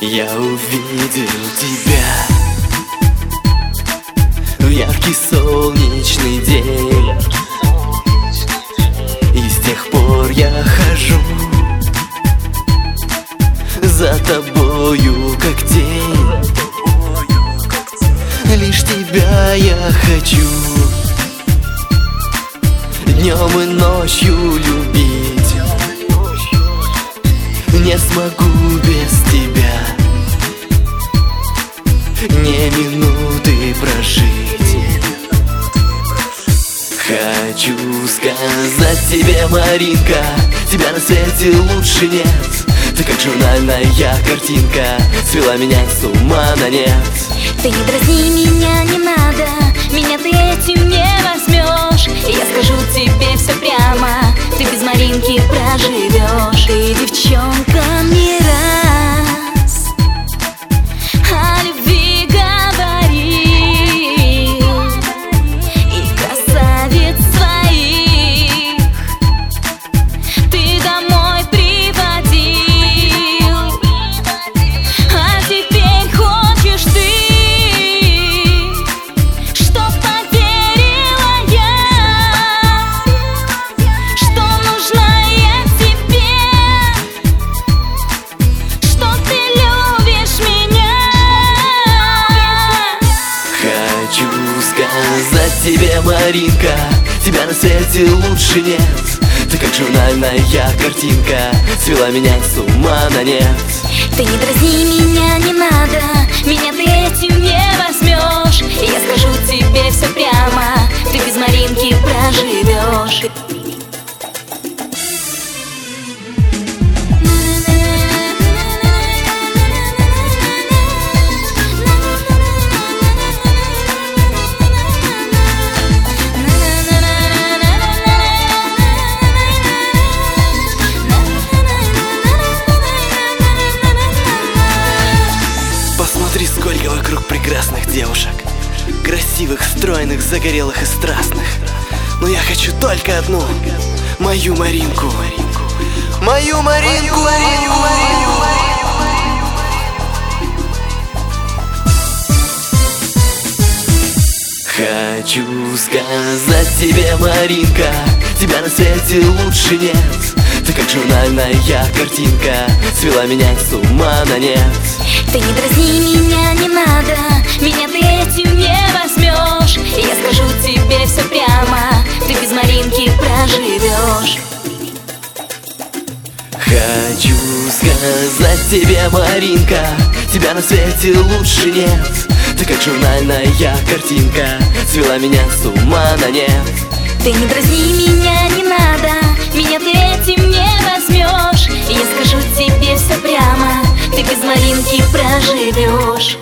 Я увидел тебя. В яркий солнечный день. И с тех пор я хожу За тобою, как тень. Лишь тебя я хочу Днем и ночью любить. Не смогу Хочу сказать тебе, Маринка Тебя на свете лучше нет. Ты как журнальная картинка Свела меня с ума на нет. Ты не дразни меня, не надо Меня ты этим не возьмешь тебе, Маринка Тебя на свете лучше нет. Ты как журнальная картинка Свела меня с ума на нет. Ты не дразни меня, не надо Меня ты этим не возьмешь. Я скажу тебе все прямо Ты без Маринки проживешь прекрасных девушек Красивых, стройных, загорелых и страстных. Но я хочу только одну Мою Маринку. Мою Маринку! Хочу сказать тебе, Маринка Тебя на свете лучше нет. Ты как журнальная картинка Свела меня с ума на нет. Ты не дразни меня, не Этим не возьмешь. Я скажу тебе все прямо Ты без Маринки проживешь Хочу сказать тебе, Маринка Тебя на свете лучше нет. Ты как журнальная картинка Свела меня с ума на нет. Ты не дразни меня, не надо Меня ты этим не возьмешь я скажу тебе все прямо Ты без Маринки проживешь